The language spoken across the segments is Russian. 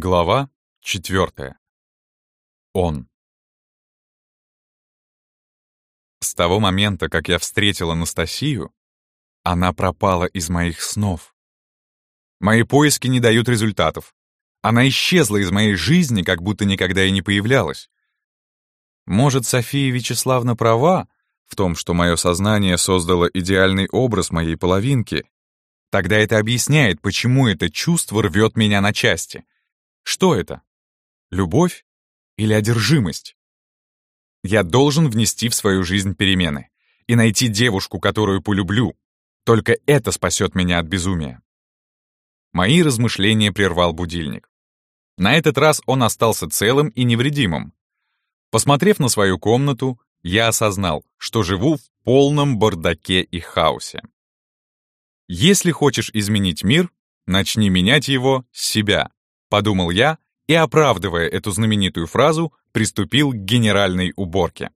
Глава четвертая. Он. С того момента, как я встретил Анастасию, она пропала из моих снов. Мои поиски не дают результатов. Она исчезла из моей жизни, как будто никогда и не появлялась. Может, София Вячеславна права в том, что мое сознание создало идеальный образ моей половинки? Тогда это объясняет, почему это чувство рвет меня на части — что это? Любовь или одержимость? Я должен внести в свою жизнь перемены и найти девушку, которую полюблю. Только это спасет меня от безумия. Мои размышления прервал будильник. На этот раз он остался целым и невредимым. Посмотрев на свою комнату, я осознал, что живу в полном бардаке и хаосе. Если хочешь изменить мир, начни менять его с себя. Подумал я и, оправдывая эту знаменитую фразу, приступил к генеральной уборке.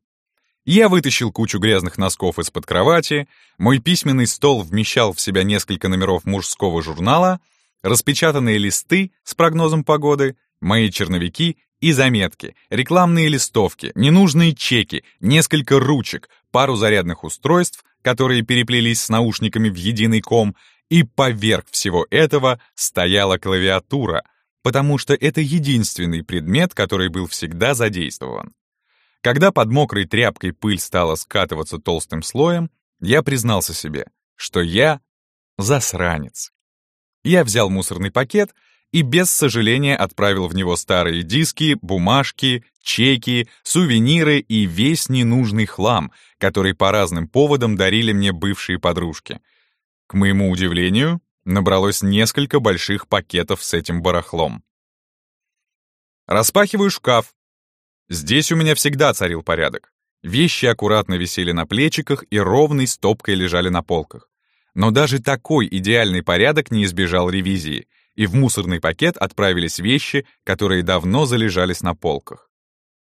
Я вытащил кучу грязных носков из-под кровати, мой письменный стол вмещал в себя несколько номеров мужского журнала, распечатанные листы с прогнозом погоды, мои черновики и заметки, рекламные листовки, ненужные чеки, несколько ручек, пару зарядных устройств, которые переплелись с наушниками в единый ком, и поверх всего этого стояла клавиатура, потому что это единственный предмет, который был всегда задействован. Когда под мокрой тряпкой пыль стала скатываться толстым слоем, я признался себе, что я засранец. Я взял мусорный пакет и без сожаления отправил в него старые диски, бумажки, чеки, сувениры и весь ненужный хлам, который по разным поводам дарили мне бывшие подружки. К моему удивлению, Набралось несколько больших пакетов с этим барахлом. Распахиваю шкаф. Здесь у меня всегда царил порядок. Вещи аккуратно висели на плечиках и ровной стопкой лежали на полках. Но даже такой идеальный порядок не избежал ревизии, и в мусорный пакет отправились вещи, которые давно залежались на полках.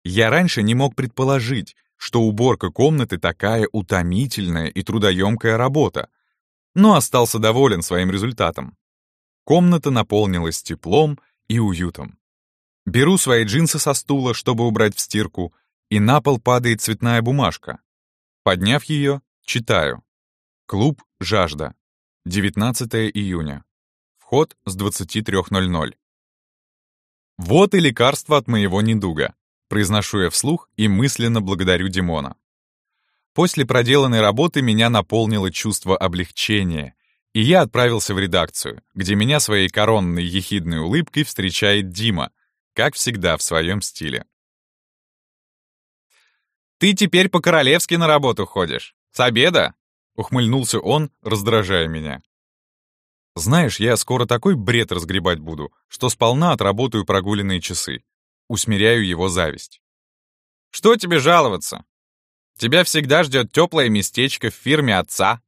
Я раньше не мог предположить, что уборка комнаты такая утомительная и трудоемкая работа, но остался доволен своим результатом. Комната наполнилась теплом и уютом. Беру свои джинсы со стула, чтобы убрать в стирку, и на пол падает цветная бумажка. Подняв ее, читаю. Клуб «Жажда». 19 июня. Вход с 23.00. Вот и лекарство от моего недуга. Произношу я вслух и мысленно благодарю Димона. После проделанной работы меня наполнило чувство облегчения, и я отправился в редакцию, где меня своей коронной ехидной улыбкой встречает Дима, как всегда в своем стиле. «Ты теперь по-королевски на работу ходишь? С обеда?» — ухмыльнулся он, раздражая меня. «Знаешь, я скоро такой бред разгребать буду, что сполна отработаю прогуленные часы. Усмиряю его зависть». «Что тебе жаловаться? Тебя всегда ждет теплое местечко в фирме отца».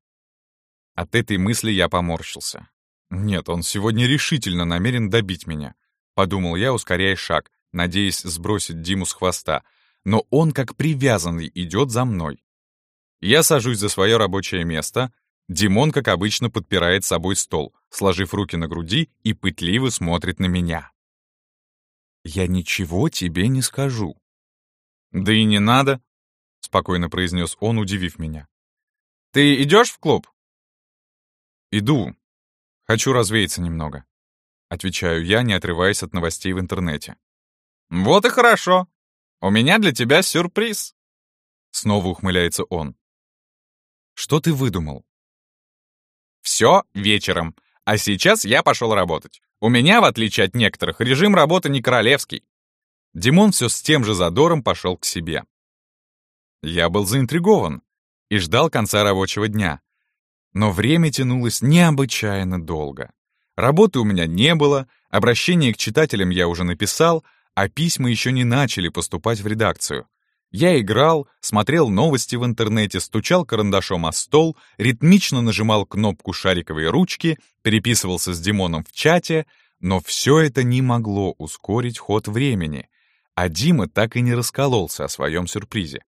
От этой мысли я поморщился. Нет, он сегодня решительно намерен добить меня. Подумал я, ускоряя шаг, надеясь сбросить Диму с хвоста. Но он, как привязанный, идет за мной. Я сажусь за свое рабочее место. Димон, как обычно, подпирает собой стол, сложив руки на груди и пытливо смотрит на меня. «Я ничего тебе не скажу». «Да и не надо», — спокойно произнес он, удивив меня. «Ты идешь в клуб?» «Иду. Хочу развеяться немного», — отвечаю я, не отрываясь от новостей в интернете. «Вот и хорошо. У меня для тебя сюрприз», — снова ухмыляется он. «Что ты выдумал?» «Все вечером. А сейчас я пошел работать. У меня, в отличие от некоторых, режим работы не королевский». Димон все с тем же задором пошел к себе. Я был заинтригован и ждал конца рабочего дня. Но время тянулось необычайно долго. Работы у меня не было, обращение к читателям я уже написал, а письма еще не начали поступать в редакцию. Я играл, смотрел новости в интернете, стучал карандашом о стол, ритмично нажимал кнопку шариковой ручки, переписывался с Димоном в чате, но все это не могло ускорить ход времени, а Дима так и не раскололся о своем сюрпризе.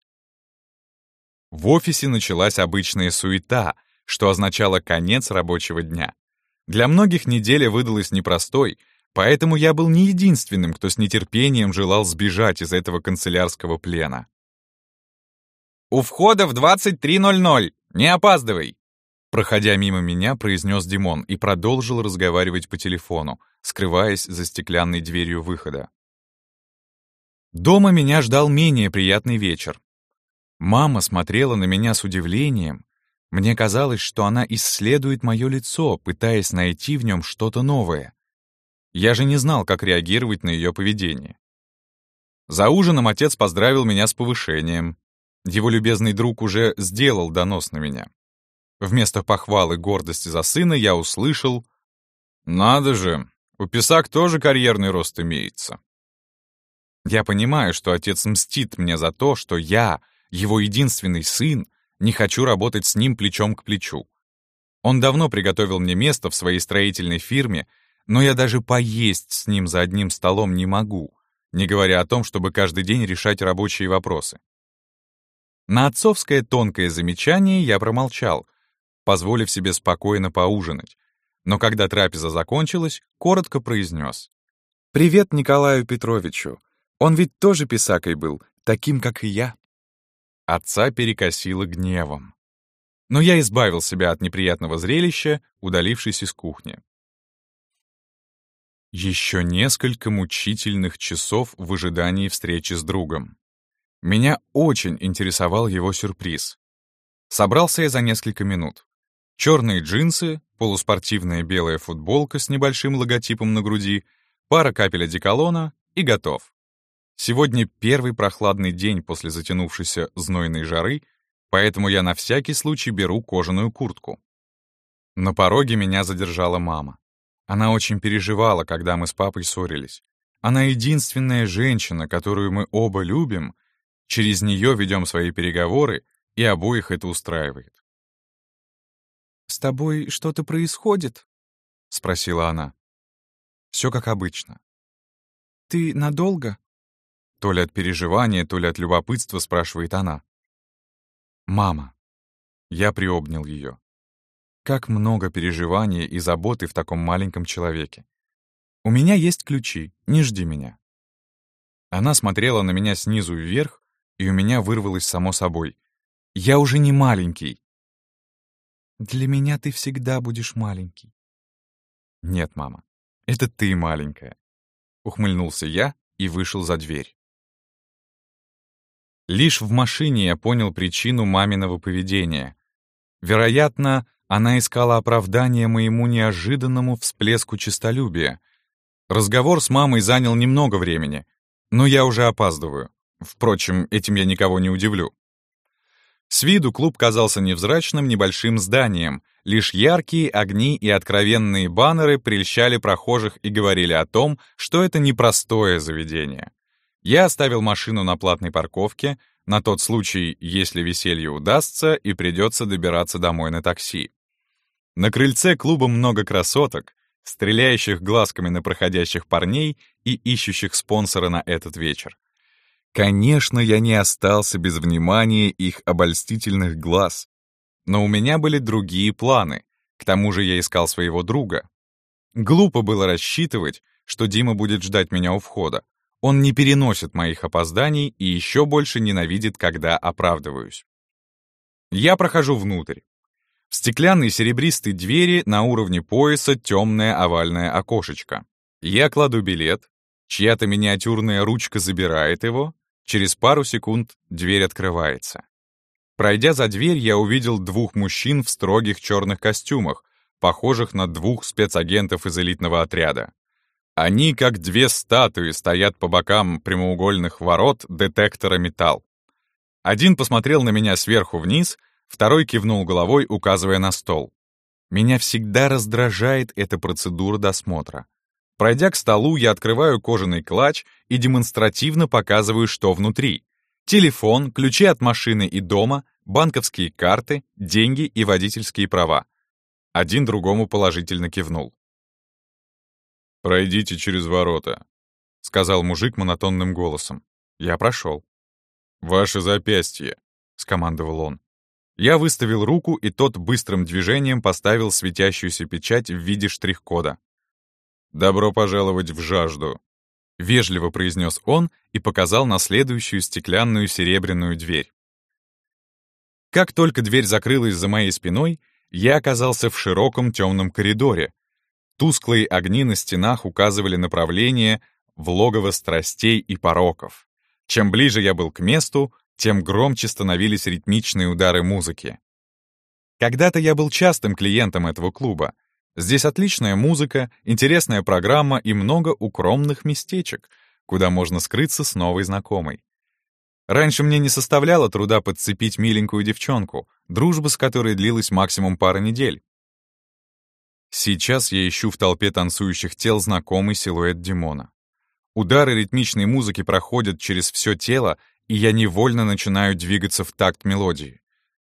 В офисе началась обычная суета, что означало конец рабочего дня. Для многих неделя выдалась непростой, поэтому я был не единственным, кто с нетерпением желал сбежать из этого канцелярского плена. «У входа в 23.00! Не опаздывай!» Проходя мимо меня, произнес Димон и продолжил разговаривать по телефону, скрываясь за стеклянной дверью выхода. Дома меня ждал менее приятный вечер. Мама смотрела на меня с удивлением. Мне казалось, что она исследует мое лицо, пытаясь найти в нем что-то новое. Я же не знал, как реагировать на ее поведение. За ужином отец поздравил меня с повышением. Его любезный друг уже сделал донос на меня. Вместо похвалы гордости за сына я услышал «Надо же, у Писак тоже карьерный рост имеется». Я понимаю, что отец мстит мне за то, что я, его единственный сын, не хочу работать с ним плечом к плечу. Он давно приготовил мне место в своей строительной фирме, но я даже поесть с ним за одним столом не могу, не говоря о том, чтобы каждый день решать рабочие вопросы. На отцовское тонкое замечание я промолчал, позволив себе спокойно поужинать, но когда трапеза закончилась, коротко произнес. «Привет Николаю Петровичу. Он ведь тоже писакой был, таким, как и я». Отца перекосило гневом. Но я избавил себя от неприятного зрелища, удалившись из кухни. Еще несколько мучительных часов в ожидании встречи с другом. Меня очень интересовал его сюрприз. Собрался я за несколько минут. Черные джинсы, полуспортивная белая футболка с небольшим логотипом на груди, пара капель одеколона и готов. Сегодня первый прохладный день после затянувшейся знойной жары, поэтому я на всякий случай беру кожаную куртку. На пороге меня задержала мама. Она очень переживала, когда мы с папой ссорились. Она единственная женщина, которую мы оба любим, через нее ведем свои переговоры, и обоих это устраивает. «С тобой что-то происходит?» — спросила она. Все как обычно. «Ты надолго?» То ли от переживания, то ли от любопытства спрашивает она. «Мама». Я приобнял ее. Как много переживания и заботы в таком маленьком человеке. У меня есть ключи, не жди меня. Она смотрела на меня снизу вверх, и у меня вырвалось само собой. Я уже не маленький. Для меня ты всегда будешь маленький. Нет, мама, это ты маленькая. Ухмыльнулся я и вышел за дверь. Лишь в машине я понял причину маминого поведения. Вероятно, она искала оправдания моему неожиданному всплеску честолюбия. Разговор с мамой занял немного времени, но я уже опаздываю. Впрочем, этим я никого не удивлю. С виду клуб казался невзрачным небольшим зданием, лишь яркие огни и откровенные баннеры прельщали прохожих и говорили о том, что это непростое заведение. Я оставил машину на платной парковке, на тот случай, если веселье удастся и придется добираться домой на такси. На крыльце клуба много красоток, стреляющих глазками на проходящих парней и ищущих спонсора на этот вечер. Конечно, я не остался без внимания их обольстительных глаз. Но у меня были другие планы. К тому же я искал своего друга. Глупо было рассчитывать, что Дима будет ждать меня у входа. Он не переносит моих опозданий и еще больше ненавидит, когда оправдываюсь. Я прохожу внутрь. В стеклянной серебристой двери на уровне пояса темное овальное окошечко. Я кладу билет, чья-то миниатюрная ручка забирает его, через пару секунд дверь открывается. Пройдя за дверь, я увидел двух мужчин в строгих черных костюмах, похожих на двух спецагентов из элитного отряда. Они, как две статуи, стоят по бокам прямоугольных ворот детектора металл. Один посмотрел на меня сверху вниз, второй кивнул головой, указывая на стол. Меня всегда раздражает эта процедура досмотра. Пройдя к столу, я открываю кожаный клатч и демонстративно показываю, что внутри. Телефон, ключи от машины и дома, банковские карты, деньги и водительские права. Один другому положительно кивнул. «Пройдите через ворота», — сказал мужик монотонным голосом. Я прошел. «Ваше запястье», — скомандовал он. Я выставил руку, и тот быстрым движением поставил светящуюся печать в виде штрих-кода. «Добро пожаловать в жажду», — вежливо произнес он и показал на следующую стеклянную серебряную дверь. Как только дверь закрылась за моей спиной, я оказался в широком темном коридоре. Тусклые огни на стенах указывали направление в логово страстей и пороков. Чем ближе я был к месту, тем громче становились ритмичные удары музыки. Когда-то я был частым клиентом этого клуба. Здесь отличная музыка, интересная программа и много укромных местечек, куда можно скрыться с новой знакомой. Раньше мне не составляло труда подцепить миленькую девчонку, дружба с которой длилась максимум пары недель. Сейчас я ищу в толпе танцующих тел знакомый силуэт Димона. Удары ритмичной музыки проходят через все тело, и я невольно начинаю двигаться в такт мелодии.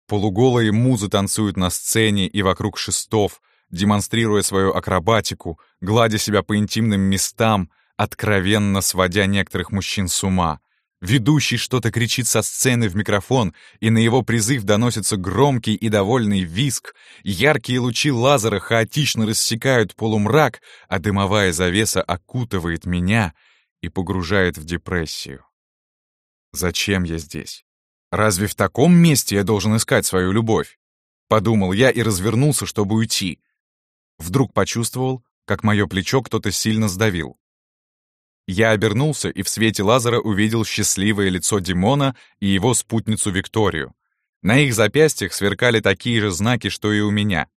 Полуголые музы танцуют на сцене и вокруг шестов, демонстрируя свою акробатику, гладя себя по интимным местам, откровенно сводя некоторых мужчин с ума. Ведущий что-то кричит со сцены в микрофон, и на его призыв доносится громкий и довольный визг. Яркие лучи лазера хаотично рассекают полумрак, а дымовая завеса окутывает меня и погружает в депрессию. Зачем я здесь? Разве в таком месте я должен искать свою любовь? Подумал я и развернулся, чтобы уйти. Вдруг почувствовал, как мое плечо кто-то сильно сдавил. Я обернулся и в свете лазера увидел счастливое лицо Димона и его спутницу Викторию. На их запястьях сверкали такие же знаки, что и у меня.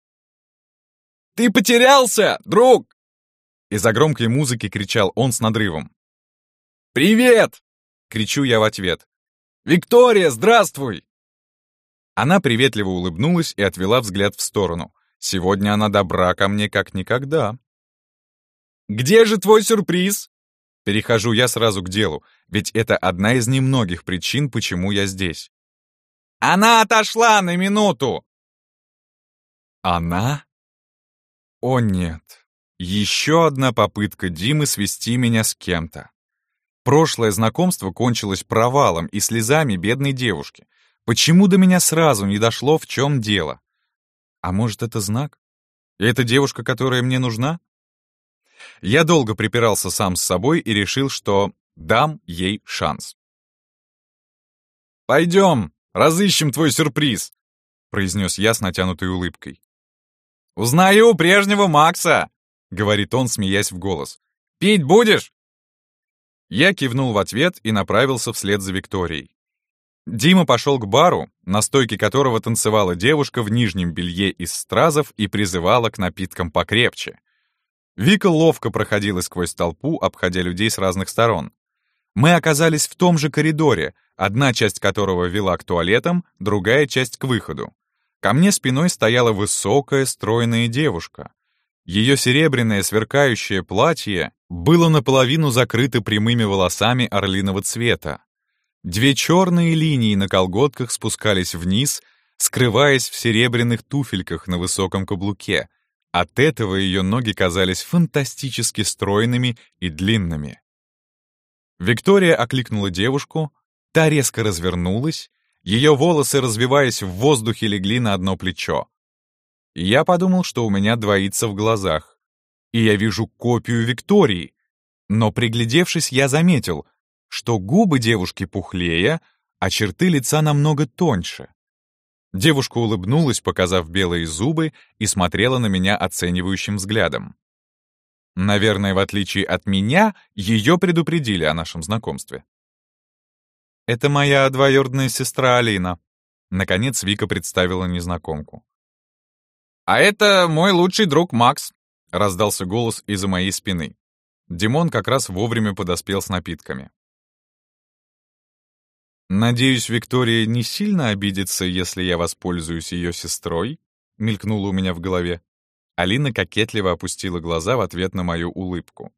«Ты потерялся, друг!» Из-за громкой музыки кричал он с надрывом. «Привет!» — кричу я в ответ. «Виктория, здравствуй!» Она приветливо улыбнулась и отвела взгляд в сторону. Сегодня она добра ко мне как никогда. «Где же твой сюрприз?» Перехожу я сразу к делу, ведь это одна из немногих причин, почему я здесь. «Она отошла на минуту!» «Она?» «О нет, еще одна попытка Димы свести меня с кем-то. Прошлое знакомство кончилось провалом и слезами бедной девушки. Почему до меня сразу не дошло, в чем дело? А может, это знак? И это девушка, которая мне нужна? Я долго припирался сам с собой и решил, что дам ей шанс. «Пойдем, разыщем твой сюрприз», — произнес я с натянутой улыбкой. «Узнаю прежнего Макса», — говорит он, смеясь в голос. «Пить будешь?» Я кивнул в ответ и направился вслед за Викторией. Дима пошел к бару, на стойке которого танцевала девушка в нижнем белье из стразов и призывала к напиткам покрепче. Вика ловко проходила сквозь толпу, обходя людей с разных сторон. Мы оказались в том же коридоре, одна часть которого вела к туалетам, другая часть к выходу. Ко мне спиной стояла высокая, стройная девушка. Ее серебряное сверкающее платье было наполовину закрыто прямыми волосами орлиного цвета. Две черные линии на колготках спускались вниз, скрываясь в серебряных туфельках на высоком каблуке. От этого ее ноги казались фантастически стройными и длинными. Виктория окликнула девушку, та резко развернулась, ее волосы, развиваясь в воздухе, легли на одно плечо. Я подумал, что у меня двоится в глазах. И я вижу копию Виктории. Но приглядевшись, я заметил, что губы девушки пухлее, а черты лица намного тоньше. Девушка улыбнулась, показав белые зубы, и смотрела на меня оценивающим взглядом. Наверное, в отличие от меня, ее предупредили о нашем знакомстве. «Это моя двоюродная сестра Алина», — наконец Вика представила незнакомку. «А это мой лучший друг Макс», — раздался голос из-за моей спины. Димон как раз вовремя подоспел с напитками. «Надеюсь, Виктория не сильно обидится, если я воспользуюсь ее сестрой?» — мелькнуло у меня в голове. Алина кокетливо опустила глаза в ответ на мою улыбку.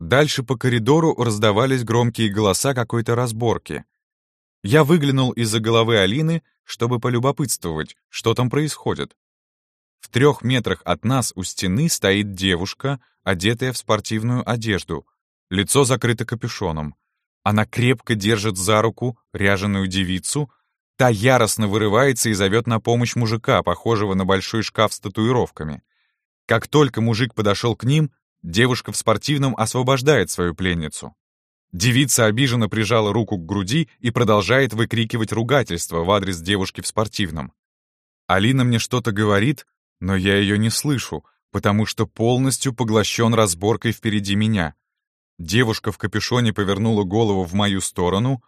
Дальше по коридору раздавались громкие голоса какой-то разборки. Я выглянул из-за головы Алины, чтобы полюбопытствовать, что там происходит. В трех метрах от нас у стены стоит девушка, одетая в спортивную одежду, лицо закрыто капюшоном. Она крепко держит за руку ряженую девицу, та яростно вырывается и зовет на помощь мужика, похожего на большой шкаф с татуировками. Как только мужик подошел к ним, девушка в спортивном освобождает свою пленницу. Девица обиженно прижала руку к груди и продолжает выкрикивать ругательство в адрес девушки в спортивном. Алина мне что-то говорит, но я ее не слышу, потому что полностью поглощен разборкой впереди меня. Девушка в капюшоне повернула голову в мою сторону,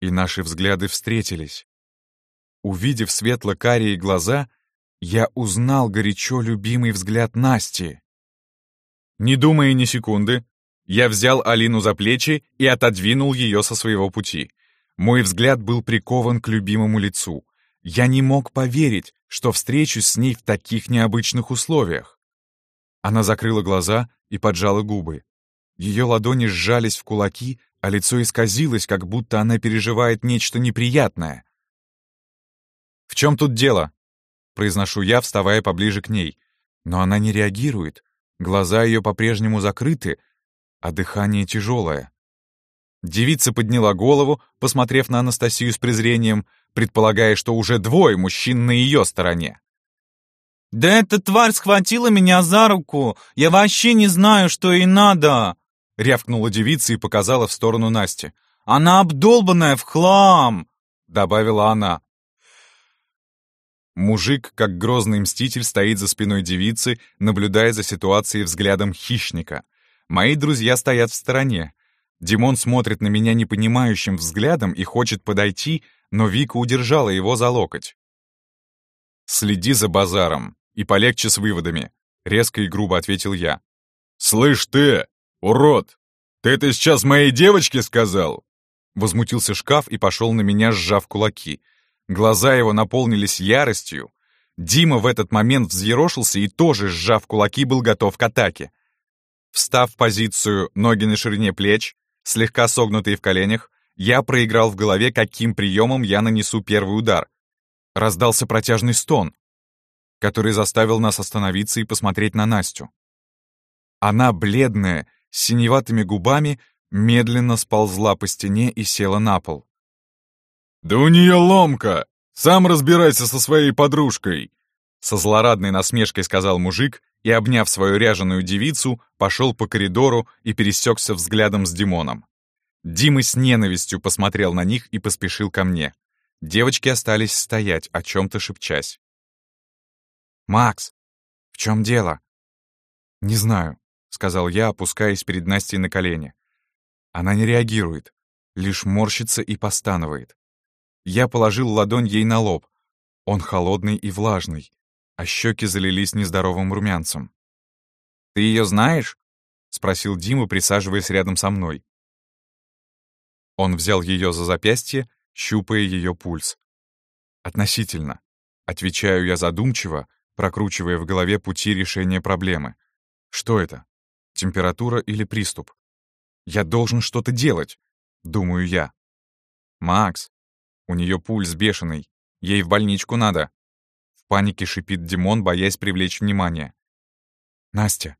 и наши взгляды встретились. Увидев светло-карие глаза, я узнал горячо любимый взгляд Насти. Не думая ни секунды, я взял Алину за плечи и отодвинул ее со своего пути. Мой взгляд был прикован к любимому лицу. Я не мог поверить, что встречусь с ней в таких необычных условиях. Она закрыла глаза и поджала губы. Ее ладони сжались в кулаки, а лицо исказилось, как будто она переживает нечто неприятное. «В чем тут дело?» — произношу я, вставая поближе к ней. Но она не реагирует. Глаза ее по-прежнему закрыты, а дыхание тяжелое. Девица подняла голову, посмотрев на Анастасию с презрением, предполагая, что уже двое мужчин на ее стороне. «Да эта тварь схватила меня за руку! Я вообще не знаю, что ей надо!» — рявкнула девица и показала в сторону Насти. «Она обдолбанная в хлам!» — добавила она. Мужик, как грозный мститель, стоит за спиной девицы, наблюдая за ситуацией взглядом хищника. Мои друзья стоят в стороне. Димон смотрит на меня непонимающим взглядом и хочет подойти, но Вика удержала его за локоть. «Следи за базаром и полегче с выводами», — резко и грубо ответил я. «Слышь ты, урод, ты это сейчас моей девочке сказал?» Возмутился шкаф и пошел на меня, сжав кулаки. Глаза его наполнились яростью. Дима в этот момент взъерошился и тоже, сжав кулаки, был готов к атаке. Встав в позицию ноги на ширине плеч, слегка согнутые в коленях, я проиграл в голове, каким приемом я нанесу первый удар. Раздался протяжный стон, который заставил нас остановиться и посмотреть на Настю. Она, бледная, с синеватыми губами, медленно сползла по стене и села на пол. «Да у нее ломка! Сам разбирайся со своей подружкой!» Со злорадной насмешкой сказал мужик и, обняв свою ряженую девицу, пошел по коридору и пересекся взглядом с Димоном. Дима с ненавистью посмотрел на них и поспешил ко мне. Девочки остались стоять, о чем-то шепчась. «Макс, в чем дело?» «Не знаю», — сказал я, опускаясь перед Настей на колени. Она не реагирует, лишь морщится и постанывает. Я положил ладонь ей на лоб. Он холодный и влажный а щеки залились нездоровым румянцем. «Ты ее знаешь?» — спросил Дима, присаживаясь рядом со мной. Он взял ее за запястье, щупая ее пульс. «Относительно», — отвечаю я задумчиво, прокручивая в голове пути решения проблемы. «Что это? Температура или приступ? Я должен что-то делать», — думаю я. «Макс, у нее пульс бешеный, ей в больничку надо», панике шипит Димон, боясь привлечь внимание. «Настя,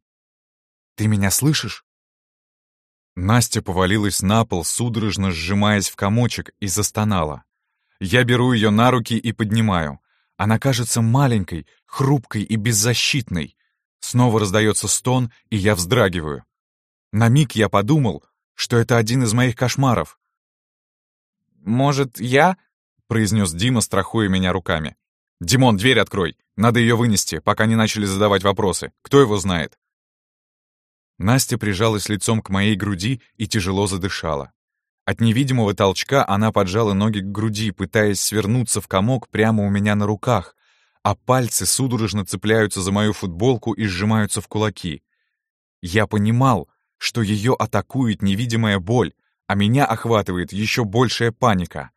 ты меня слышишь?» Настя повалилась на пол, судорожно сжимаясь в комочек, и застонала. Я беру ее на руки и поднимаю. Она кажется маленькой, хрупкой и беззащитной. Снова раздается стон, и я вздрагиваю. На миг я подумал, что это один из моих кошмаров. «Может, я?» — произнес Дима, страхуя меня руками. «Димон, дверь открой! Надо ее вынести, пока не начали задавать вопросы. Кто его знает?» Настя прижалась лицом к моей груди и тяжело задышала. От невидимого толчка она поджала ноги к груди, пытаясь свернуться в комок прямо у меня на руках, а пальцы судорожно цепляются за мою футболку и сжимаются в кулаки. Я понимал, что ее атакует невидимая боль, а меня охватывает еще большая паника.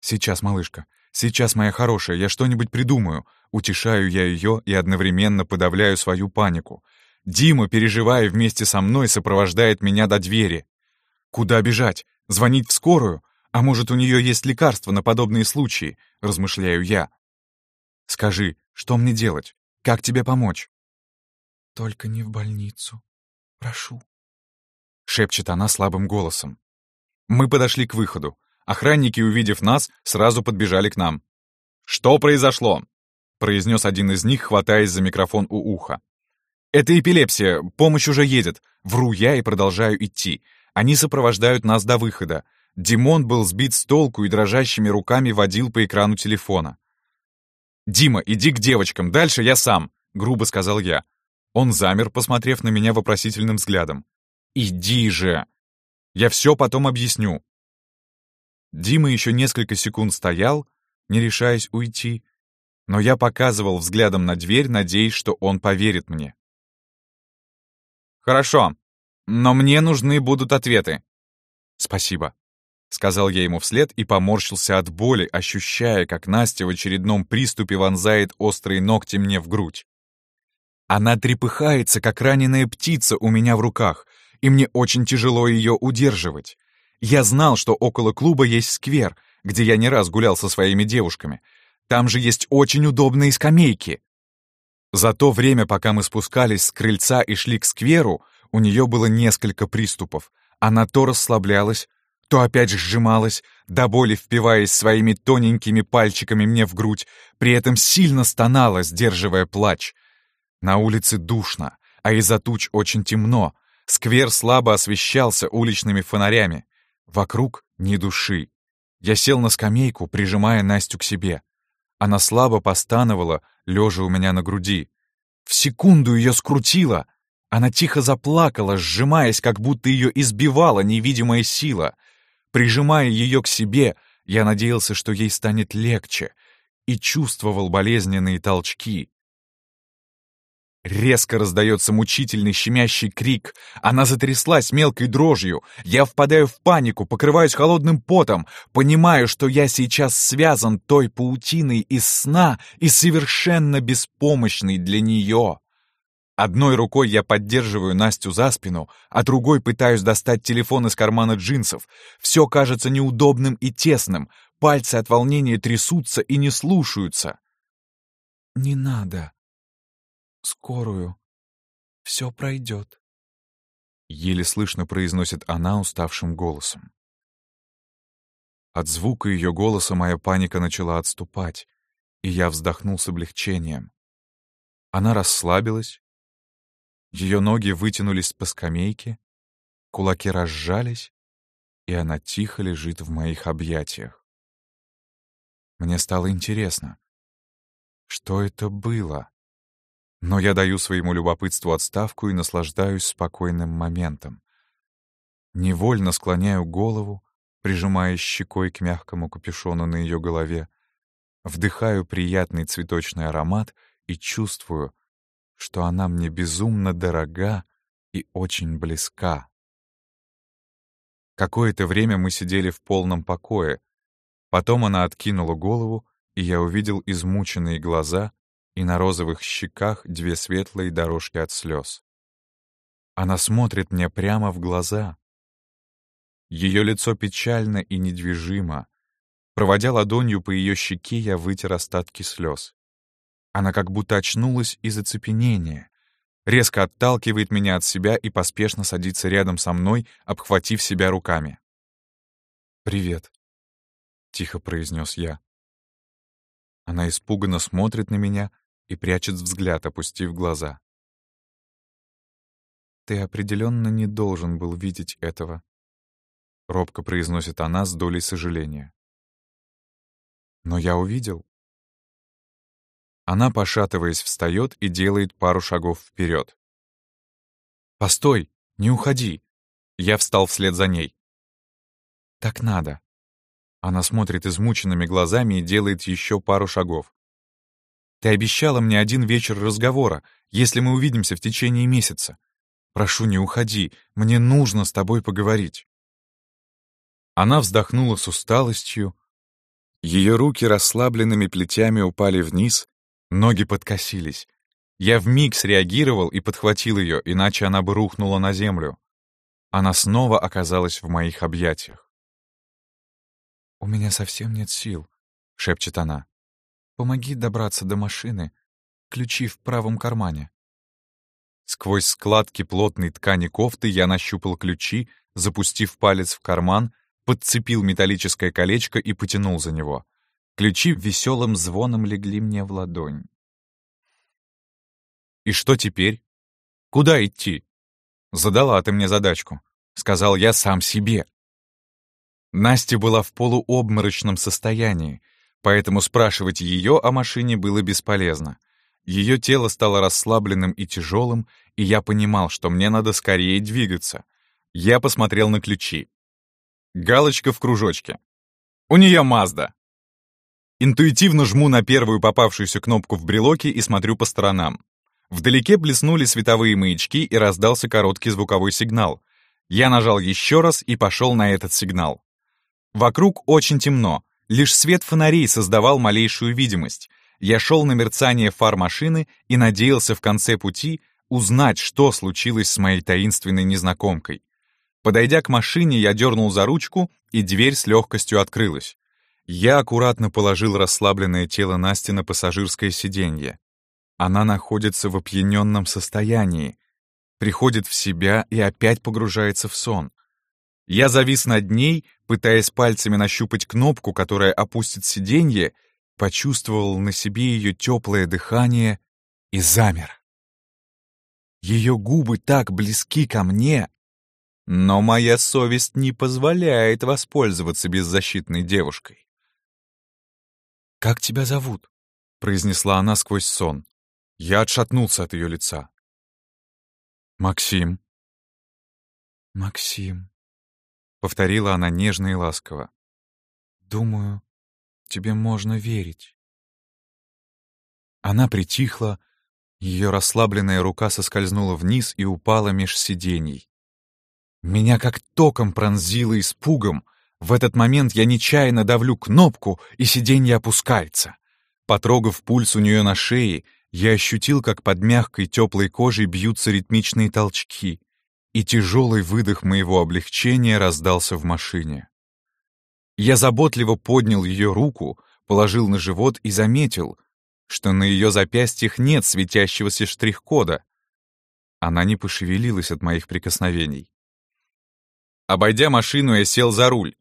«Сейчас, малышка, Сейчас, моя хорошая, я что-нибудь придумаю. Утешаю я ее и одновременно подавляю свою панику. Дима, переживая вместе со мной, сопровождает меня до двери. Куда бежать? Звонить в скорую? А может, у нее есть лекарство на подобные случаи? Размышляю я. Скажи, что мне делать? Как тебе помочь? Только не в больницу. Прошу. Шепчет она слабым голосом. Мы подошли к выходу. Охранники, увидев нас, сразу подбежали к нам. «Что произошло?» — произнес один из них, хватаясь за микрофон у уха. «Это эпилепсия, помощь уже едет». Вру я и продолжаю идти. Они сопровождают нас до выхода. Димон был сбит с толку и дрожащими руками водил по экрану телефона. «Дима, иди к девочкам, дальше я сам», — грубо сказал я. Он замер, посмотрев на меня вопросительным взглядом. «Иди же! Я все потом объясню». Дима еще несколько секунд стоял, не решаясь уйти, но я показывал взглядом на дверь, надеясь, что он поверит мне. «Хорошо, но мне нужны будут ответы». «Спасибо», — сказал я ему вслед и поморщился от боли, ощущая, как Настя в очередном приступе вонзает острые ногти мне в грудь. Она трепыхается, как раненая птица у меня в руках, и мне очень тяжело ее удерживать. Я знал, что около клуба есть сквер, где я не раз гулял со своими девушками. Там же есть очень удобные скамейки. За то время, пока мы спускались с крыльца и шли к скверу, у нее было несколько приступов. Она то расслаблялась, то опять сжималась, до боли впиваясь своими тоненькими пальчиками мне в грудь, при этом сильно стонала, сдерживая плач. На улице душно, а из-за туч очень темно. Сквер слабо освещался уличными фонарями. Вокруг ни души. Я сел на скамейку, прижимая Настю к себе. Она слабо постановала, лежа у меня на груди. В секунду ее скрутило. Она тихо заплакала, сжимаясь, как будто ее избивала невидимая сила. Прижимая ее к себе, я надеялся, что ей станет легче, и чувствовал болезненные толчки. Резко раздается мучительный щемящий крик. Она затряслась мелкой дрожью. Я впадаю в панику, покрываюсь холодным потом, понимаю, что я сейчас связан той паутиной из сна и совершенно беспомощный для нее. Одной рукой я поддерживаю Настю за спину, а другой пытаюсь достать телефон из кармана джинсов. Все кажется неудобным и тесным. Пальцы от волнения трясутся и не слушаются. «Не надо», скорую. Все пройдет. Еле слышно произносит она уставшим голосом. От звука ее голоса моя паника начала отступать, и я вздохнул с облегчением. Она расслабилась, ее ноги вытянулись по скамейке, кулаки разжались, и она тихо лежит в моих объятиях. Мне стало интересно, что это было? Но я даю своему любопытству отставку и наслаждаюсь спокойным моментом. Невольно склоняю голову, прижимая щекой к мягкому капюшону на ее голове, вдыхаю приятный цветочный аромат и чувствую, что она мне безумно дорога и очень близка. Какое-то время мы сидели в полном покое. Потом она откинула голову, и я увидел измученные глаза и на розовых щеках две светлые дорожки от слез. Она смотрит мне прямо в глаза. Ее лицо печально и недвижимо. Проводя ладонью по ее щеке, я вытер остатки слез. Она как будто очнулась из оцепенения, резко отталкивает меня от себя и поспешно садится рядом со мной, обхватив себя руками. «Привет», — тихо произнес я. Она испуганно смотрит на меня, и прячет взгляд, опустив глаза. «Ты определенно не должен был видеть этого», — робко произносит она с долей сожаления. «Но я увидел». Она, пошатываясь, встает и делает пару шагов вперед. «Постой! Не уходи!» Я встал вслед за ней. «Так надо». Она смотрит измученными глазами и делает еще пару шагов. Ты обещала мне один вечер разговора, если мы увидимся в течение месяца. Прошу, не уходи, мне нужно с тобой поговорить». Она вздохнула с усталостью. Ее руки расслабленными плетями упали вниз, ноги подкосились. Я вмиг среагировал и подхватил ее, иначе она бы рухнула на землю. Она снова оказалась в моих объятиях. «У меня совсем нет сил», — шепчет она. Помоги добраться до машины. Ключи в правом кармане». Сквозь складки плотной ткани кофты я нащупал ключи, запустив палец в карман, подцепил металлическое колечко и потянул за него. Ключи веселым звоном легли мне в ладонь. «И что теперь? Куда идти?» «Задала ты мне задачку», — сказал я сам себе. Настя была в полуобморочном состоянии, поэтому спрашивать ее о машине было бесполезно. Ее тело стало расслабленным и тяжелым, и я понимал, что мне надо скорее двигаться. Я посмотрел на ключи. Галочка в кружочке. У нее Мазда. Интуитивно жму на первую попавшуюся кнопку в брелоке и смотрю по сторонам. Вдалеке блеснули световые маячки и раздался короткий звуковой сигнал. Я нажал еще раз и пошел на этот сигнал. Вокруг очень темно, лишь свет фонарей создавал малейшую видимость. Я шел на мерцание фар машины и надеялся в конце пути узнать, что случилось с моей таинственной незнакомкой. Подойдя к машине, я дернул за ручку, и дверь с легкостью открылась. Я аккуратно положил расслабленное тело Насти на пассажирское сиденье. Она находится в опьяненном состоянии, приходит в себя и опять погружается в сон. Я завис над ней, пытаясь пальцами нащупать кнопку, которая опустит сиденье, почувствовал на себе ее теплое дыхание и замер. Ее губы так близки ко мне, но моя совесть не позволяет воспользоваться беззащитной девушкой. «Как тебя зовут?» — произнесла она сквозь сон. Я отшатнулся от ее лица. «Максим». «Максим», — повторила она нежно и ласково. «Думаю, тебе можно верить». Она притихла, ее расслабленная рука соскользнула вниз и упала меж сидений. Меня как током пронзило испугом. В этот момент я нечаянно давлю кнопку, и сиденье опускается. Потрогав пульс у нее на шее, я ощутил, как под мягкой теплой кожей бьются ритмичные толчки, и тяжелый выдох моего облегчения раздался в машине. Я заботливо поднял ее руку, положил на живот и заметил, что на ее запястьях нет светящегося штрих-кода. Она не пошевелилась от моих прикосновений. Обойдя машину, я сел за руль.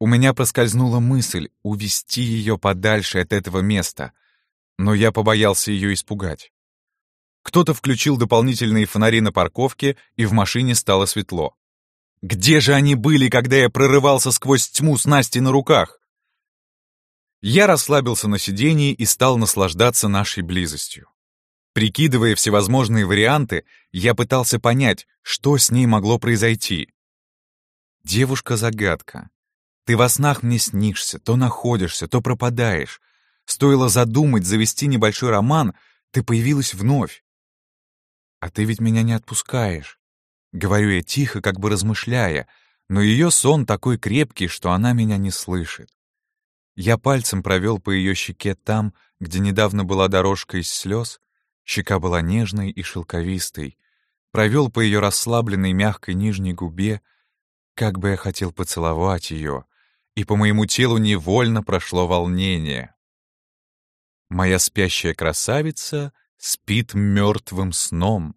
У меня проскользнула мысль увести ее подальше от этого места, но я побоялся ее испугать. Кто-то включил дополнительные фонари на парковке, и в машине стало светло. Где же они были, когда я прорывался сквозь тьму с Настей на руках? Я расслабился на сидении и стал наслаждаться нашей близостью. Прикидывая всевозможные варианты, я пытался понять, что с ней могло произойти. Девушка-загадка. Ты во снах мне снишься, то находишься, то пропадаешь. Стоило задумать, завести небольшой роман, ты появилась вновь. А ты ведь меня не отпускаешь. Говорю я тихо, как бы размышляя, но ее сон такой крепкий, что она меня не слышит. Я пальцем провел по ее щеке там, где недавно была дорожка из слез, щека была нежной и шелковистой, провел по ее расслабленной мягкой нижней губе, как бы я хотел поцеловать ее, и по моему телу невольно прошло волнение. Моя спящая красавица спит мертвым сном,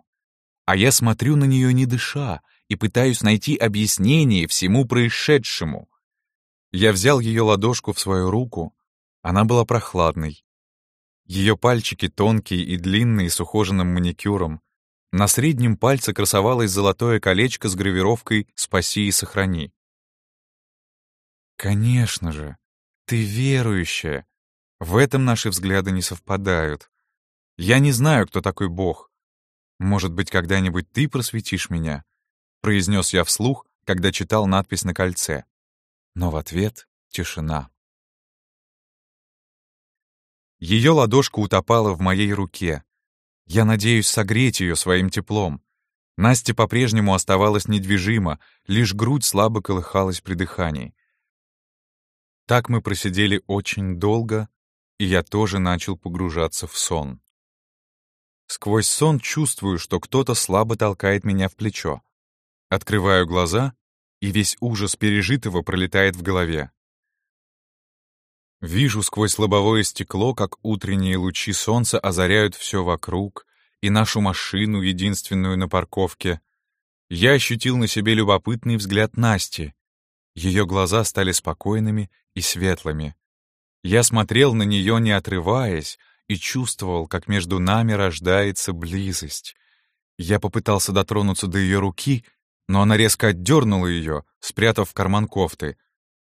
а я смотрю на нее не дыша и пытаюсь найти объяснение всему происшедшему. Я взял ее ладошку в свою руку, она была прохладной. Ее пальчики тонкие и длинные с ухоженным маникюром, на среднем пальце красовалось золотое колечко с гравировкой «Спаси и сохрани». «Конечно же, ты верующая. В этом наши взгляды не совпадают. Я не знаю, кто такой Бог. Может быть, когда-нибудь ты просветишь меня?» произнес я вслух, когда читал надпись на кольце. Но в ответ — тишина. Ее ладошка утопала в моей руке, я надеюсь согреть ее своим теплом. Настя по-прежнему оставалась недвижима, лишь грудь слабо колыхалась при дыхании. Так мы просидели очень долго, и я тоже начал погружаться в сон. Сквозь сон чувствую, что кто-то слабо толкает меня в плечо. Открываю глаза, и весь ужас пережитого пролетает в голове. Вижу сквозь лобовое стекло, как утренние лучи солнца озаряют все вокруг и нашу машину, единственную на парковке. Я ощутил на себе любопытный взгляд Насти. Ее глаза стали спокойными и светлыми. Я смотрел на нее, не отрываясь, и чувствовал, как между нами рождается близость. Я попытался дотронуться до ее руки, но она резко отдернула ее, спрятав в карман кофты,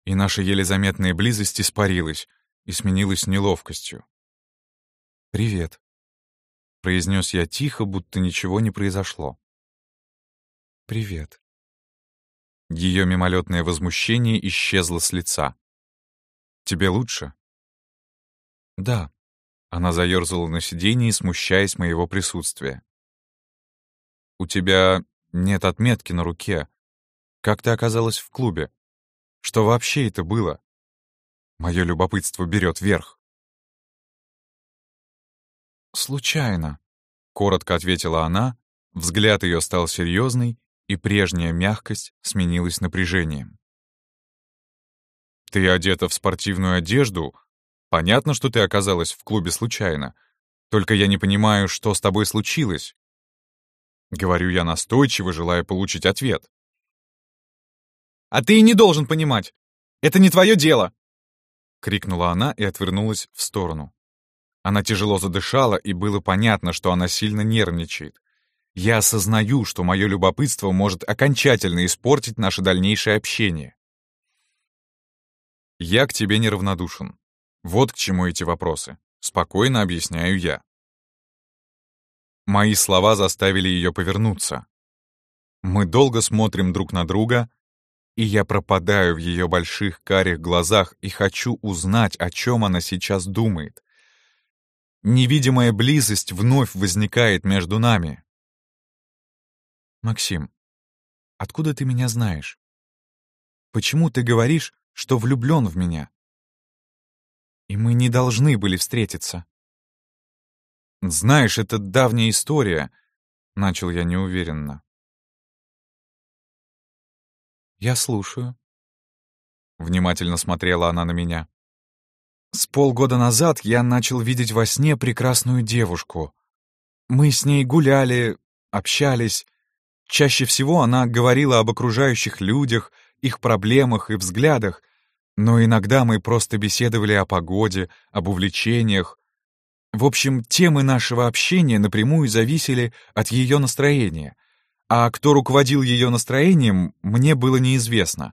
и наша еле заметная близость испарилась и сменилась неловкостью. «Привет», — произнес я тихо, будто ничего не произошло. «Привет». Ее мимолетное возмущение исчезло с лица. «Тебе лучше?» «Да». Она заерзала на сиденье, смущаясь моего присутствия. «У тебя нет отметки на руке. Как ты оказалась в клубе? Что вообще это было?» Мое любопытство берет верх. «Случайно», — коротко ответила она, взгляд ее стал серьезный, и прежняя мягкость сменилась напряжением. «Ты одета в спортивную одежду? Понятно, что ты оказалась в клубе случайно. Только я не понимаю, что с тобой случилось». Говорю я настойчиво, желая получить ответ. «А ты и не должен понимать. Это не твое дело!» — крикнула она и отвернулась в сторону. Она тяжело задышала, и было понятно, что она сильно нервничает. Я осознаю, что мое любопытство может окончательно испортить наше дальнейшее общение. Я к тебе неравнодушен. Вот к чему эти вопросы. Спокойно объясняю я. Мои слова заставили ее повернуться. Мы долго смотрим друг на друга, и я пропадаю в ее больших карих глазах и хочу узнать, о чем она сейчас думает. Невидимая близость вновь возникает между нами. «Максим, откуда ты меня знаешь? Почему ты говоришь, что влюблен в меня? И мы не должны были встретиться». «Знаешь, это давняя история», — начал я неуверенно. «Я слушаю». Внимательно смотрела она на меня. С полгода назад я начал видеть во сне прекрасную девушку. Мы с ней гуляли, общались, Чаще всего она говорила об окружающих людях, их проблемах и взглядах, но иногда мы просто беседовали о погоде, об увлечениях. В общем, темы нашего общения напрямую зависели от ее настроения. А кто руководил ее настроением, мне было неизвестно.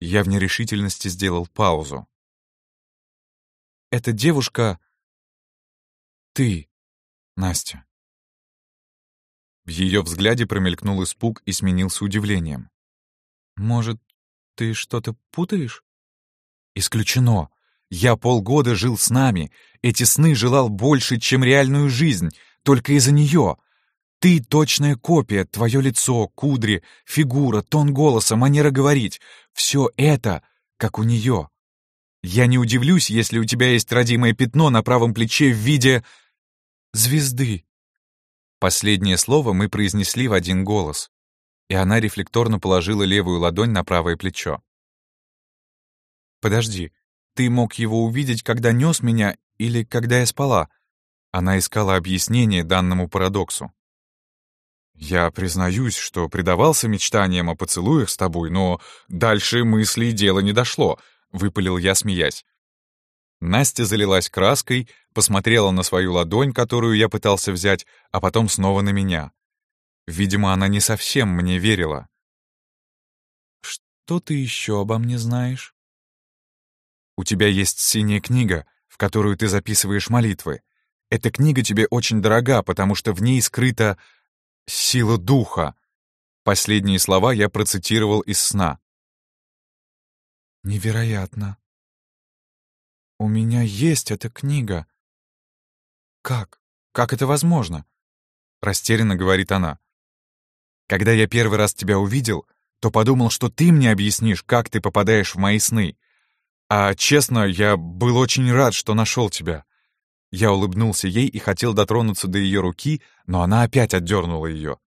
Я в нерешительности сделал паузу. «Эта девушка... ты, Настя». В ее взгляде промелькнул испуг и сменился удивлением. «Может, ты что-то путаешь?» «Исключено. Я полгода жил с нами. Эти сны желал больше, чем реальную жизнь, только из-за нее. Ты — точная копия, твое лицо, кудри, фигура, тон голоса, манера говорить. Все это, как у нее. Я не удивлюсь, если у тебя есть родимое пятно на правом плече в виде... звезды. Последнее слово мы произнесли в один голос, и она рефлекторно положила левую ладонь на правое плечо. «Подожди, ты мог его увидеть, когда нес меня или когда я спала?» Она искала объяснение данному парадоксу. «Я признаюсь, что предавался мечтаниям о поцелуях с тобой, но дальше мысли и дело не дошло», — выпалил я, смеясь. Настя залилась краской, посмотрела на свою ладонь, которую я пытался взять, а потом снова на меня. Видимо, она не совсем мне верила. «Что ты еще обо мне знаешь?» «У тебя есть синяя книга, в которую ты записываешь молитвы. Эта книга тебе очень дорога, потому что в ней скрыта сила духа». Последние слова я процитировал из сна. «Невероятно», «У меня есть эта книга». «Как? Как это возможно?» Растерянно говорит она. «Когда я первый раз тебя увидел, то подумал, что ты мне объяснишь, как ты попадаешь в мои сны. А честно, я был очень рад, что нашел тебя». Я улыбнулся ей и хотел дотронуться до ее руки, но она опять отдернула ее.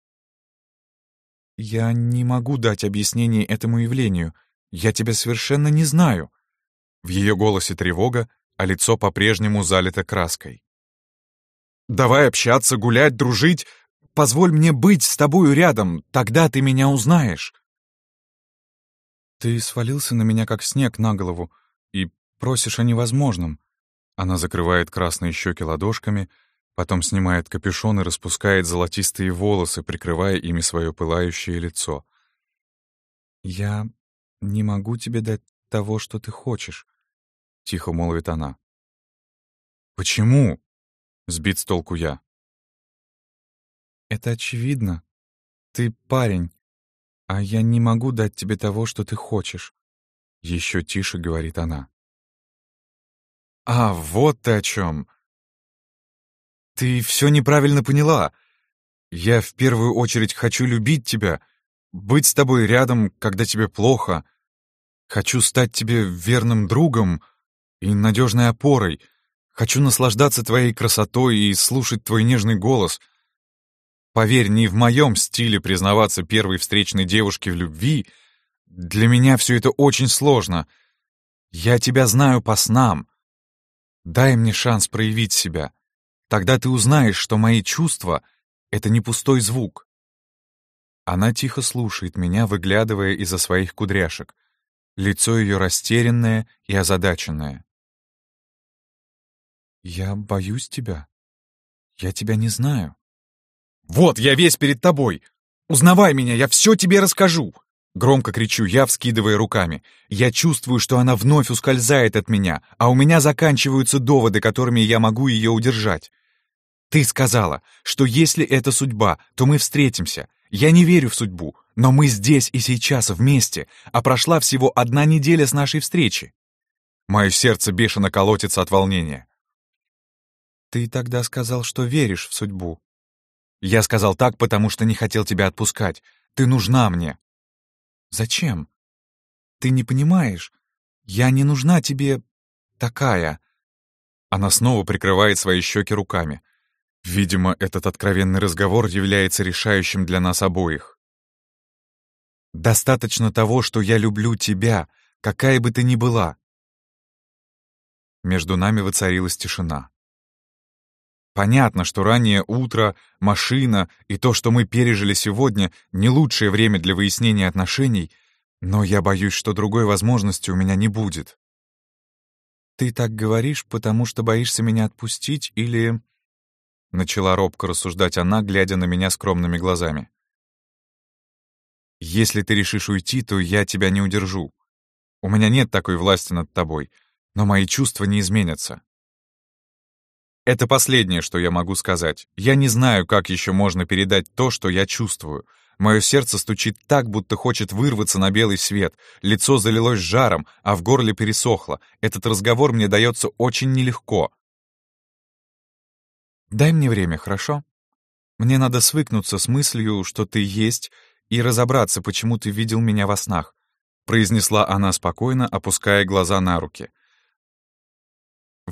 «Я не могу дать объяснение этому явлению. Я тебя совершенно не знаю», в ее голосе тревога, а лицо по-прежнему залито краской. «Давай общаться, гулять, дружить. Позволь мне быть с тобою рядом, тогда ты меня узнаешь». «Ты свалился на меня, как снег на голову, и просишь о невозможном». Она закрывает красные щеки ладошками, потом снимает капюшон и распускает золотистые волосы, прикрывая ими свое пылающее лицо. «Я не могу тебе дать того, что ты хочешь», — тихо молвит она. «Почему?» — сбит с толку я. «Это очевидно. Ты парень, а я не могу дать тебе того, что ты хочешь», — еще тише говорит она. «А, вот ты о чем. Ты все неправильно поняла. Я в первую очередь хочу любить тебя, быть с тобой рядом, когда тебе плохо. Хочу стать тебе верным другом и надежной опорой. Хочу наслаждаться твоей красотой и слушать твой нежный голос. Поверь, не в моем стиле признаваться первой встречной девушке в любви. Для меня все это очень сложно. Я тебя знаю по снам. Дай мне шанс проявить себя. Тогда ты узнаешь, что мои чувства — это не пустой звук. Она тихо слушает меня, выглядывая из-за своих кудряшек. Лицо ее растерянное и озадаченное. «Я боюсь тебя. Я тебя не знаю». «Вот, я весь перед тобой! Узнавай меня, я все тебе расскажу!» Громко кричу я, вскидывая руками. Я чувствую, что она вновь ускользает от меня, а у меня заканчиваются доводы, которыми я могу ее удержать. Ты сказала, что если это судьба, то мы встретимся. Я не верю в судьбу, но мы здесь и сейчас вместе, а прошла всего одна неделя с нашей встречи. Мое сердце бешено колотится от волнения. Ты тогда сказал, что веришь в судьбу. Я сказал так, потому что не хотел тебя отпускать. Ты нужна мне. Зачем? Ты не понимаешь. Я не нужна тебе такая. Она снова прикрывает свои щеки руками. Видимо, этот откровенный разговор является решающим для нас обоих. Достаточно того, что я люблю тебя, какая бы ты ни была. Между нами воцарилась тишина. Понятно, что раннее утро, машина и то, что мы пережили сегодня, не лучшее время для выяснения отношений, но я боюсь, что другой возможности у меня не будет. Ты так говоришь, потому что боишься меня отпустить или... Начала робко рассуждать она, глядя на меня скромными глазами. «Если ты решишь уйти, то я тебя не удержу. У меня нет такой власти над тобой, но мои чувства не изменятся. Это последнее, что я могу сказать. Я не знаю, как еще можно передать то, что я чувствую. Мое сердце стучит так, будто хочет вырваться на белый свет. Лицо залилось жаром, а в горле пересохло. Этот разговор мне дается очень нелегко. Дай мне время, хорошо? Мне надо свыкнуться с мыслью, что ты есть, и разобраться, почему ты видел меня во снах», — произнесла она спокойно, опуская глаза на руки.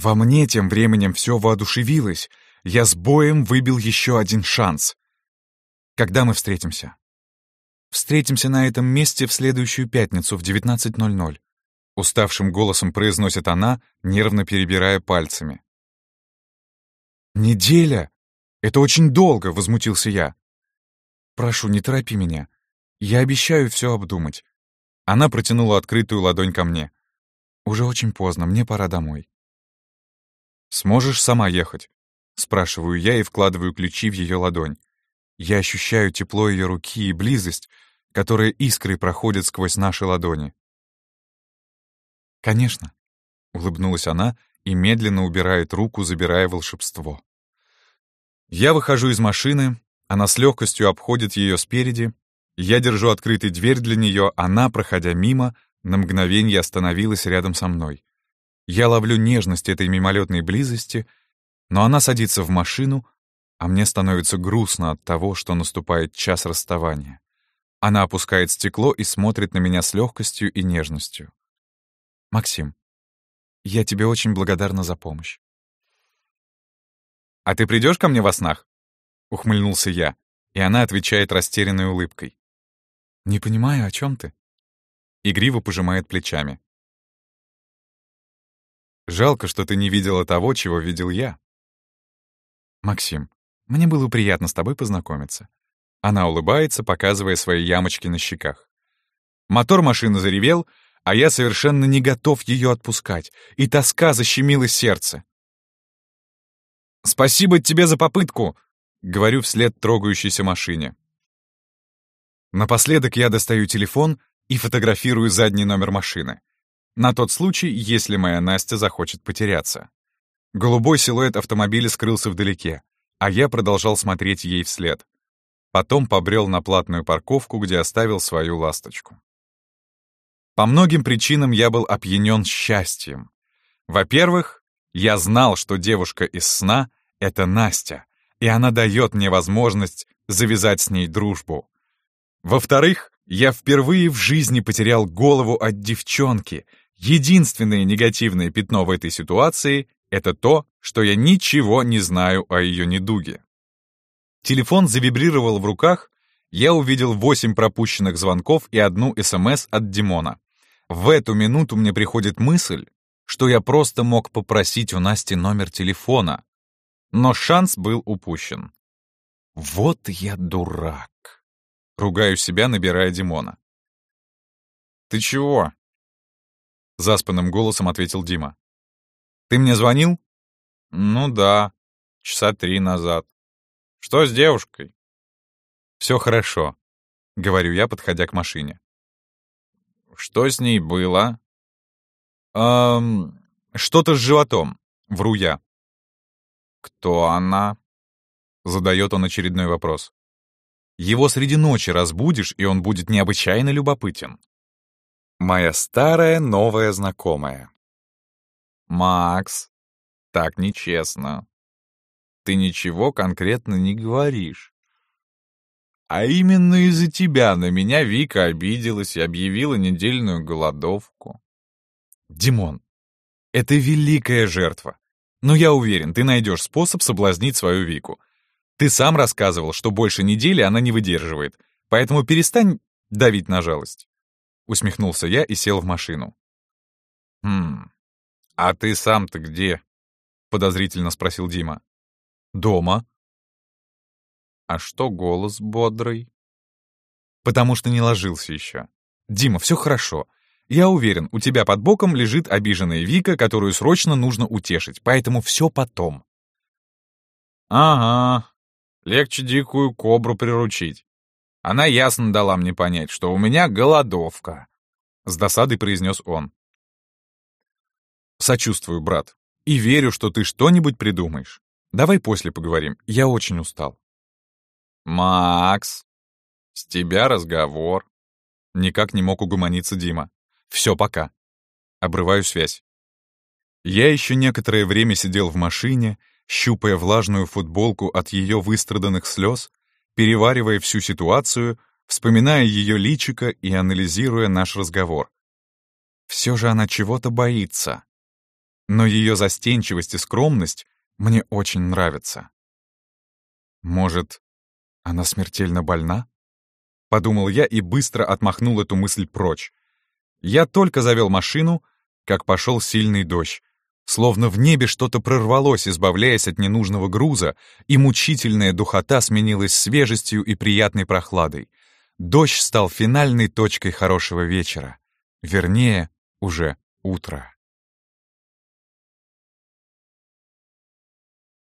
Во мне тем временем все воодушевилось. Я с боем выбил еще один шанс. Когда мы встретимся? Встретимся на этом месте в следующую пятницу в 19.00. Уставшим голосом произносит она, нервно перебирая пальцами. «Неделя? Это очень долго!» — возмутился я. «Прошу, не торопи меня. Я обещаю все обдумать». Она протянула открытую ладонь ко мне. «Уже очень поздно, мне пора домой». «Сможешь сама ехать?» — спрашиваю я и вкладываю ключи в ее ладонь. Я ощущаю тепло ее руки и близость, которая искрой проходит сквозь наши ладони. «Конечно», — улыбнулась она и медленно убирает руку, забирая волшебство. Я выхожу из машины, она с легкостью обходит ее спереди, я держу открытой дверь для нее, она, проходя мимо, на мгновение остановилась рядом со мной. Я ловлю нежность этой мимолетной близости, но она садится в машину, а мне становится грустно от того, что наступает час расставания. Она опускает стекло и смотрит на меня с легкостью и нежностью. «Максим, я тебе очень благодарна за помощь». «А ты придешь ко мне во снах?» — ухмыльнулся я, и она отвечает растерянной улыбкой. «Не понимаю, о чем ты?» Игриво пожимает плечами. Жалко, что ты не видела того, чего видел я. Максим, мне было приятно с тобой познакомиться. Она улыбается, показывая свои ямочки на щеках. Мотор машины заревел, а я совершенно не готов ее отпускать, и тоска защемила сердце. «Спасибо тебе за попытку!» — говорю вслед трогающейся машине. Напоследок я достаю телефон и фотографирую задний номер машины. На тот случай, если моя Настя захочет потеряться. Голубой силуэт автомобиля скрылся вдалеке, а я продолжал смотреть ей вслед. Потом побрел на платную парковку, где оставил свою ласточку. По многим причинам я был опьянен счастьем. Во-первых, я знал, что девушка из сна — это Настя, и она дает мне возможность завязать с ней дружбу. Во-вторых, я впервые в жизни потерял голову от девчонки. Единственное негативное пятно в этой ситуации — это то, что я ничего не знаю о ее недуге. Телефон завибрировал в руках, я увидел восемь пропущенных звонков и одну СМС от Димона. В эту минуту мне приходит мысль, что я просто мог попросить у Насти номер телефона. Но шанс был упущен. Вот я дурак. Ругаю себя, набирая Димона. «Ты чего?» Заспанным голосом ответил Дима. «Ты мне звонил?» «Ну да, часа три назад. Что с девушкой?» «Все хорошо», — говорю я, подходя к машине. «Что с ней было?» «Эм, что-то с животом», — вру я. «Кто она?» — задает он очередной вопрос. Его среди ночи разбудишь, и он будет необычайно любопытен. Моя старая новая знакомая. «Макс, так нечестно. Ты ничего конкретно не говоришь. А именно из-за тебя на меня Вика обиделась и объявила недельную голодовку. Димон, это великая жертва. Но я уверен, ты найдешь способ соблазнить свою Вику. Ты сам рассказывал, что больше недели она не выдерживает, поэтому перестань давить на жалость. Усмехнулся я и сел в машину. «Хм, а ты сам-то где?» — подозрительно спросил Дима. «Дома». «А что голос бодрый?» «Потому что не ложился еще. Дима, все хорошо. Я уверен, у тебя под боком лежит обиженная Вика, которую срочно нужно утешить, поэтому все потом». «Ага, Легче дикую кобру приручить. Она ясно дала мне понять, что у меня голодовка. С досадой произнес он. Сочувствую, брат. И верю, что ты что-нибудь придумаешь. Давай после поговорим. Я очень устал. Макс, с тебя разговор. Никак не мог угомониться Дима. Все, пока. Обрываю связь. Я еще некоторое время сидел в машине, щупая влажную футболку от ее выстраданных слез, переваривая всю ситуацию, вспоминая ее личико и анализируя наш разговор. Все же она чего-то боится. Но ее застенчивость и скромность мне очень нравятся. Может, она смертельно больна? Подумал я и быстро отмахнул эту мысль прочь. Я только завел машину, как пошел сильный дождь, Словно в небе что-то прорвалось, избавляясь от ненужного груза, и мучительная духота сменилась свежестью и приятной прохладой. Дождь стал финальной точкой хорошего вечера. Вернее, уже утро.